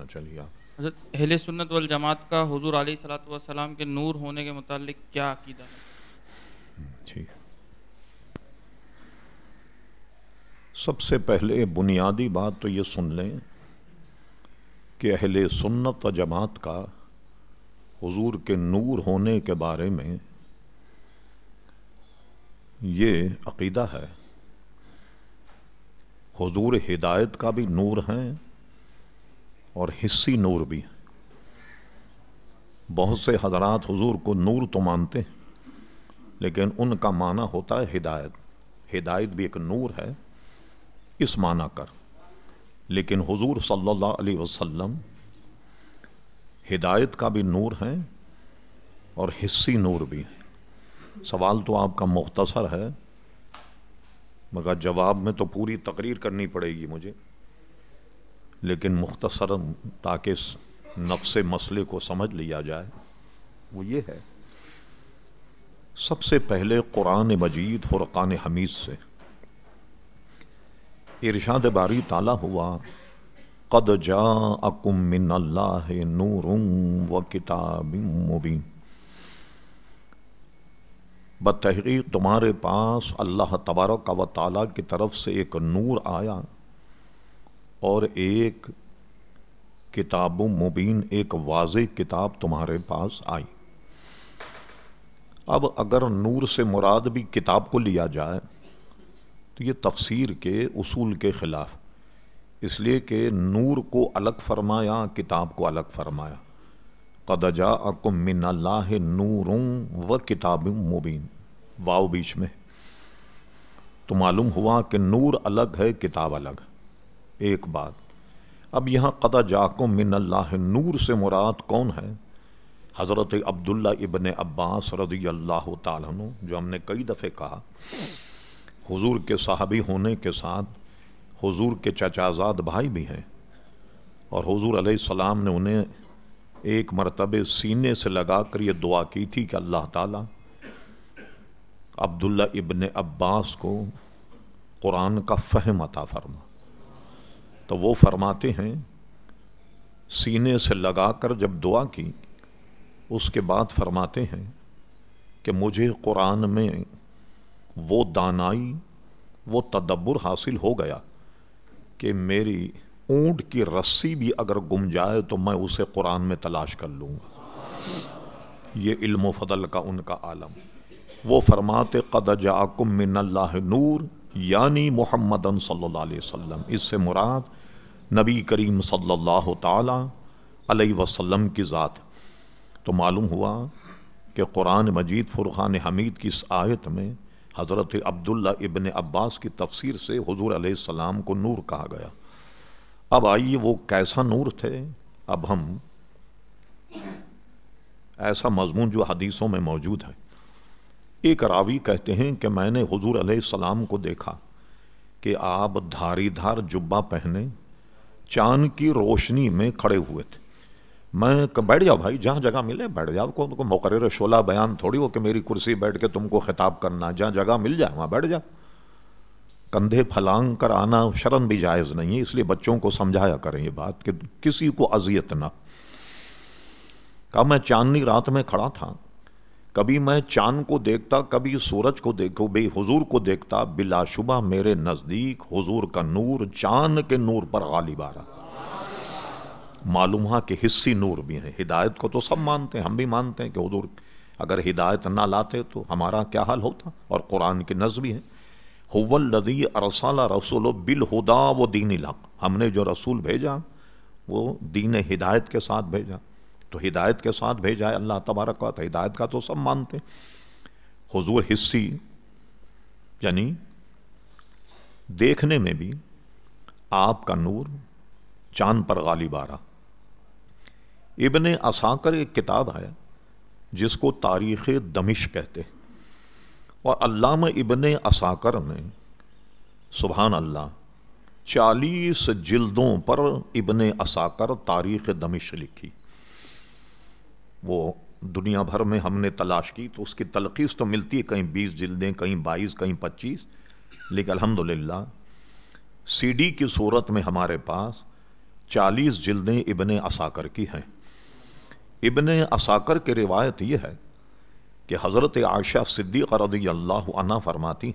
اچھا چلیے آپ حضرت اہل سنت والجماعت کا حضور علیہ صلاۃ والسلام کے نور ہونے کے متعلق کیا عقیدہ ہے؟ ٹھیک سب سے پہلے بنیادی بات تو یہ سن لیں کہ اہل سنت و جماعت کا حضور کے نور ہونے کے بارے میں یہ عقیدہ ہے۔ حضور ہدایت کا بھی نور ہیں۔ اور حصی نور بھی۔ بہت سے حضرات حضور کو نور تو مانتے ہیں، لیکن ان کا معنی ہوتا ہے ہدایت۔ ہدایت بھی ایک نور ہے، اس معنی کر لیکن حضور صلی اللہ علیہ وسلم ہدایت کا بھی نور ہے اور حصی نور بھی ہے سوال تو آپ کا مختصر ہے، مگر جواب میں تو پوری تقریر کرنی پڑے گی مجھے۔ لیکن مختصر تاکہ اس نفس مسئلے کو سمجھ لیا جائے، وہ یہ ہے، سب سے پہلے قرآن مجید فرقان حمید سے ارشاد باری تعالیٰ ہوا، قد جاءکم من اللہ نور و کتاب مبین۔ بتحقیق تمہارے پاس اللہ تبارک و تعالیٰ کی طرف سے ایک نور آیا۔ اور ایک کتاب مبین، ایک واضح کتاب تمہارے پاس آئی۔ اب اگر نور سے مراد بھی کتاب کو لیا جائے، تو یہ تفسیر کے اصول کے خلاف۔ اس لیے کہ نور کو الگ فرمایا، کتاب کو الگ فرمایا۔ قد جاءکم من اللہ نور و کتاب مبین۔ واؤ بیچ میں۔ تو معلوم ہوا کہ نور الگ ہے، کتاب الگ۔ ایک بات۔ اب یہاں قد جاکم من اللہ نور سے مراد کون ہے؟ حضرت عبداللہ ابن عباس رضی اللہ تعالیٰ عنہ، جو ہم نے کئی دفعے کہا، حضور کے صحابی ہونے کے ساتھ حضور کے چچازاد بھائی بھی ہیں۔ اور حضور علیہ السلام نے انہیں ایک مرتبہ سینے سے لگا کر یہ دعا کی تھی کہ اللہ تعالیٰ عبداللہ ابن عباس کو قرآن کا فہم عطا فرما۔ تو وہ فرماتے ہیں، سینے سے لگا کر جب دعا کی، اس کے بعد فرماتے ہیں کہ مجھے قرآن میں وہ دانائی، وہ تدبر حاصل ہو گیا کہ میری اونٹ کی رسی بھی اگر گم جائے تو میں اسے قرآن میں تلاش کر لوں گا۔ یہ علم و فضل کا ان کا عالم۔ وہ فرماتے، قد جاکم من اللہ نور یعنی محمد صلی اللہ علیہ وسلم۔ اس سے مراد نبی کریم صلی اللہ تعالی علیہ وسلم کی ذات۔ تو معلوم ہوا کہ قرآن مجید فرقان حمید کی اس آیت میں حضرت عبداللہ ابن عباس کی تفسیر سے حضور علیہ السلام کو نور کہا گیا۔ اب آئیے وہ کیسا نور تھے۔ اب ہم ایسا مضمون جو حدیثوں میں موجود ہے۔ ایک راوی کہتے ہیں کہ میں نے حضور علیہ السلام کو دیکھا کہ آپ دھاری دھار جبہ پہنے چاند کی روشنی میں کھڑے ہوئے تھے۔ میں بیٹھ جاؤ بھائی جہاں جگہ ملے بیٹھ جاؤ کو, کو مقرر شعلہ بیان تھوڑی ہو کہ میری کرسی بیٹھ کے تم کو خطاب کرنا جہاں جگہ مل جائے وہاں بیٹھ جاؤ۔ کندھے پھلانگ کر آنا شرم بھی جائز نہیں ہے اس لیے بچوں کو سمجھایا کریں یہ بات کہ کسی کو اذیت نہ۔ کہا میں چاندنی رات میں کھڑا تھا۔ کبھی میں چاند کو دیکھتا، کبھی سورج کو دیکھو بے حضور کو دیکھتا، بلا شبہ میرے نزدیک حضور کا نور چاند کے نور پر غالب آ رہا۔ معلوم ہوا کہ حصی نور بھی ہیں۔ ہدایت کو تو سب مانتے ہیں، ہم بھی مانتے ہیں کہ حضور اگر ہدایت نہ لاتے تو ہمارا کیا حال ہوتا؟ اور قرآن کی نظم ہے حول لذی ارسالہ رسول و بالہدا و دین الحق۔ ہم نے جو رسول بھیجا، وہ دین ہدایت کے ساتھ بھیجا۔ تو ہدایت کے ساتھ بھیجا ہے اللہ تبارک کا تو ہدایت کا تو سب مانتے حضور حصی یعنی دیکھنے میں بھی آپ کا نور چاند پر غالب آ رہا۔ ابن اساکر ایک کتاب ہے جس کو تاریخ دمش کہتے اور علامہ ابن اساکر نے سبحان اللہ چالیس جلدوں پر ابن اساکر تاریخ دمش لکھی۔ وہ دنیا بھر میں ہم نے تلاش کی تو اس کی تلخیص تو ملتی ہے، کہیں بیس جلدیں، کہیں بائیس، کہیں پچیس۔ لیکن الحمدللہ، سی ڈی کی صورت میں ہمارے پاس چالیس جلدیں ابن اساکر کی ہیں۔ ابن اساکر کی روایت یہ ہے کہ حضرت عائشہ صدیق رضی اللہ عنہ فرماتی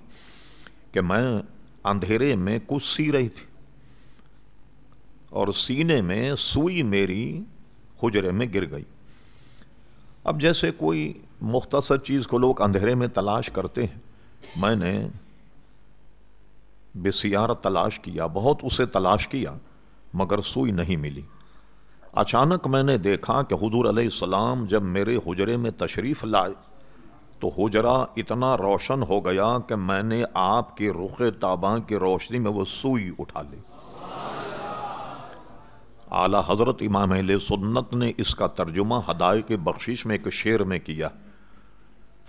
کہ میں اندھیرے میں کچھ سی رہی تھی اور سینے میں سوئی میری حجرے میں گر گئی۔ اب جیسے کوئی مختصر چیز کو لوگ اندھیرے میں تلاش کرتے ہیں، میں نے بے سیارت تلاش کیا، بہت اسے تلاش کیا، مگر سوئی نہیں ملی۔ اچانک میں نے دیکھا کہ حضور علیہ السلام جب میرے حجرے میں تشریف لائے تو حجرہ اتنا روشن ہو گیا کہ میں نے آپ کے رخ تاباں کی روشنی میں وہ سوئی اٹھا لی۔ اعلی حضرت امام اہل سنت نے اس کا ترجمہ ہدای کے بخشش میں ایک شعر میں کیا۔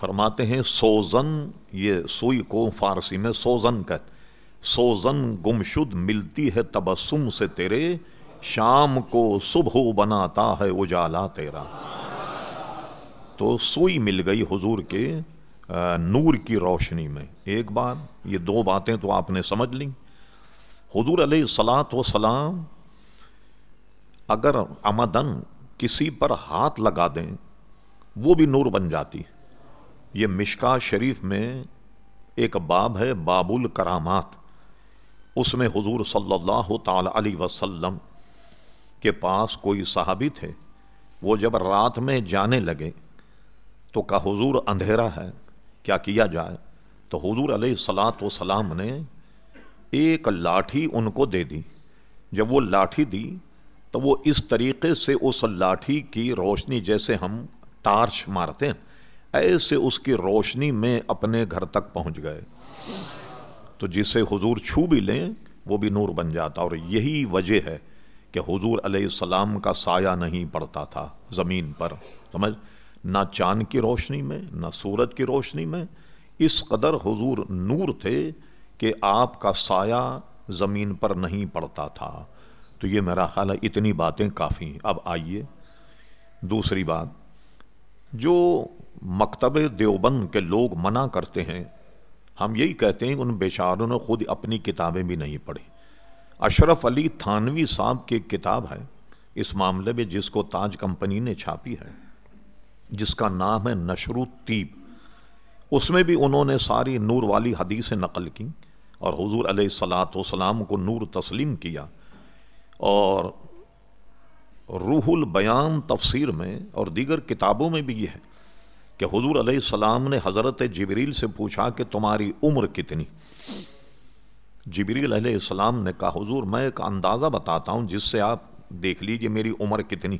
فرماتے ہیں، سوزن، یہ سوئی کو فارسی میں سوزن کہتے سوزن گمشد ملتی ہے تبسم سے تیرے، شام کو صبح بناتا ہے اجالا تیرا۔ تو سوئی مل گئی حضور کے نور کی روشنی میں۔ ایک بات یہ دو باتیں تو آپ نے سمجھ لیں۔ حضور علیہ السلاۃ وسلام اگر آمدن کسی پر ہاتھ لگا دیں، وہ بھی نور بن جاتی۔ یہ مشکا شریف میں ایک باب ہے باب الکرامات اس میں حضور صلی اللہ تعالی علیہ وسلم کے پاس کوئی صحابی تھے۔ وہ جب رات میں جانے لگے تو کا حضور، اندھیرا ہے، کیا کیا جائے؟ تو حضور علیہ السلاۃ وسلام نے ایک لاٹھی ان کو دے دی۔ جب وہ لاٹھی دی تو وہ اس طریقے سے اس لاٹھی کی روشنی جیسے ہم ٹارچ مارتے ہیں، ایسے اس کی روشنی میں اپنے گھر تک پہنچ گئے۔ تو جسے حضور چھو بھی لیں، وہ بھی نور بن جاتا۔ اور یہی وجہ ہے کہ حضور علیہ السلام کا سایہ نہیں پڑتا تھا زمین پر۔ سمجھ؟ نہ چاند کی روشنی میں، نہ سورج کی روشنی میں۔ اس قدر حضور نور تھے کہ آپ کا سایہ زمین پر نہیں پڑتا تھا۔ تو یہ میرا خیال ہے اتنی باتیں کافی اب آئیے۔ دوسری بات، جو مکتب دیوبند کے لوگ منع کرتے ہیں، ہم یہی کہتے ہیں ان بیچاروں نے خود اپنی کتابیں بھی نہیں پڑھی۔ اشرف علی تھانوی صاحب کی کتاب ہے، اس معاملے میں جس کو تاج کمپنی نے چھاپی ہے، جس کا نام ہے نشر تیب اس میں بھی انہوں نے ساری نور والی حدیثیں نقل کی اور حضور علیہ السلاۃ والسلام کو نور تسلیم کیا۔ اور روح البیان تفسیر میں اور دیگر کتابوں میں بھی یہ ہے کہ حضور علیہ السلام نے حضرت جبریل سے پوچھا کہ تمہاری عمر کتنی؟ جبریل علیہ السلام نے کہا، حضور، میں ایک اندازہ بتاتا ہوں جس سے آپ دیکھ لیجیے میری عمر کتنی۔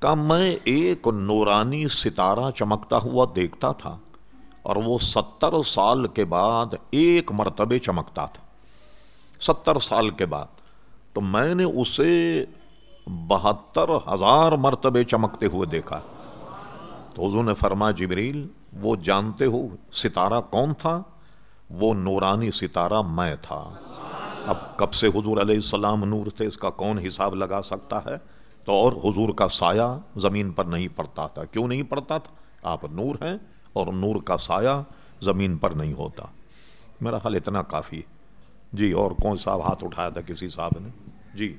کہا، میں ایک نورانی ستارہ چمکتا ہوا دیکھتا تھا اور وہ ستر سال کے بعد ایک مرتبہ چمکتا تھا۔ ستر سال کے بعد۔ تو میں نے اسے بہتر ہزار مرتبے چمکتے ہوئے دیکھا۔ تو حضور نے فرما جبریل، وہ جانتے ہو ستارہ کون تھا؟ وہ نورانی ستارہ میں تھا۔ اب کب سے حضور علیہ السلام نور تھے، اس کا کون حساب لگا سکتا ہے؟ تو اور حضور کا سایہ زمین پر نہیں پڑتا تھا۔ کیوں نہیں پڑتا تھا؟ آپ نور ہیں اور نور کا سایہ زمین پر نہیں ہوتا۔ میرا خیال اتنا کافی جی اور کون صاحب ہاتھ اٹھایا تھا کسی صاحب نے؟ جی۔